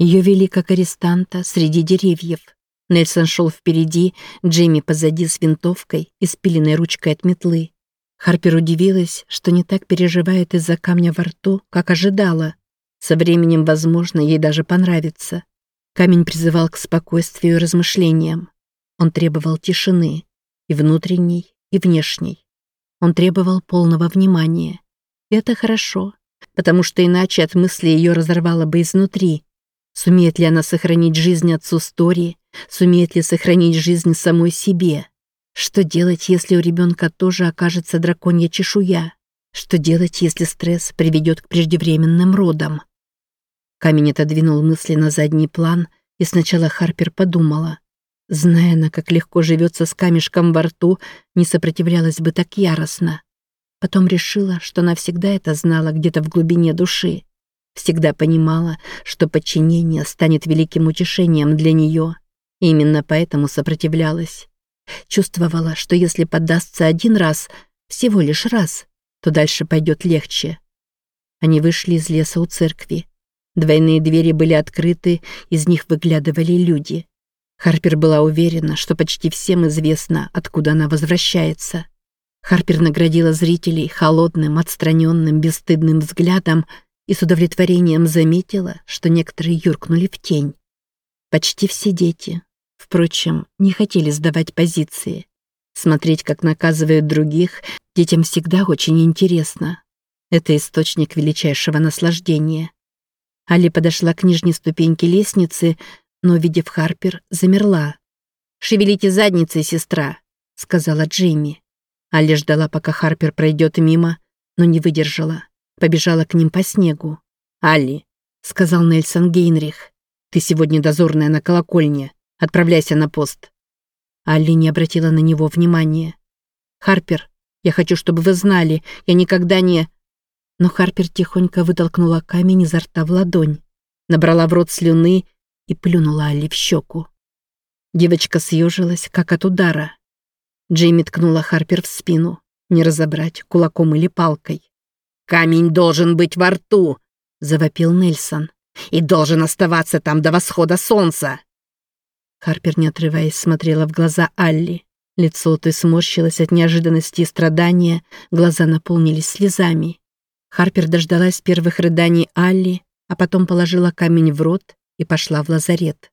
Ее вели как арестанта среди деревьев. Нельсон шел впереди, Джейми позади с винтовкой и спиленной ручкой от метлы. Харпер удивилась, что не так переживает из-за камня во рту, как ожидала. Со временем, возможно, ей даже понравится. Камень призывал к спокойствию и размышлениям. Он требовал тишины, и внутренней, и внешней. Он требовал полного внимания. И это хорошо, потому что иначе от мысли ее разорвало бы изнутри. Сумеет ли она сохранить жизнь отцу Стори? Сумеет ли сохранить жизнь самой себе? Что делать, если у ребенка тоже окажется драконья чешуя? Что делать, если стресс приведет к преждевременным родам? Камень отодвинул мысли на задний план, и сначала Харпер подумала. Зная она, как легко живется с камешком во рту, не сопротивлялась бы так яростно. Потом решила, что она всегда это знала где-то в глубине души. Всегда понимала, что подчинение станет великим утешением для нее. И именно поэтому сопротивлялась. Чувствовала, что если поддастся один раз, всего лишь раз, то дальше пойдет легче. Они вышли из леса у церкви. Двойные двери были открыты, из них выглядывали люди. Харпер была уверена, что почти всем известно, откуда она возвращается. Харпер наградила зрителей холодным, отстраненным, бесстыдным взглядом и с удовлетворением заметила, что некоторые юркнули в тень. Почти все дети, впрочем, не хотели сдавать позиции. Смотреть, как наказывают других, детям всегда очень интересно. Это источник величайшего наслаждения. Али подошла к нижней ступеньке лестницы, но, увидев Харпер, замерла. «Шевелите задницей, сестра», — сказала Джейми. Али ждала, пока Харпер пройдет мимо, но не выдержала. Побежала к ним по снегу. «Алли», — сказал Нельсон Гейнрих, — «ты сегодня дозорная на колокольне. Отправляйся на пост». Алли не обратила на него внимания. «Харпер, я хочу, чтобы вы знали, я никогда не...» Но Харпер тихонько вытолкнула камень изо рта в ладонь, набрала в рот слюны и плюнула Алли в щеку. Девочка съежилась, как от удара. Джейми ткнула Харпер в спину. Не разобрать, кулаком или палкой. «Камень должен быть во рту!» — завопил Нельсон. «И должен оставаться там до восхода солнца!» Харпер, не отрываясь, смотрела в глаза Алли. Лицо той сморщилось от неожиданности и страдания, глаза наполнились слезами. Харпер дождалась первых рыданий Алли, а потом положила камень в рот и пошла в лазарет.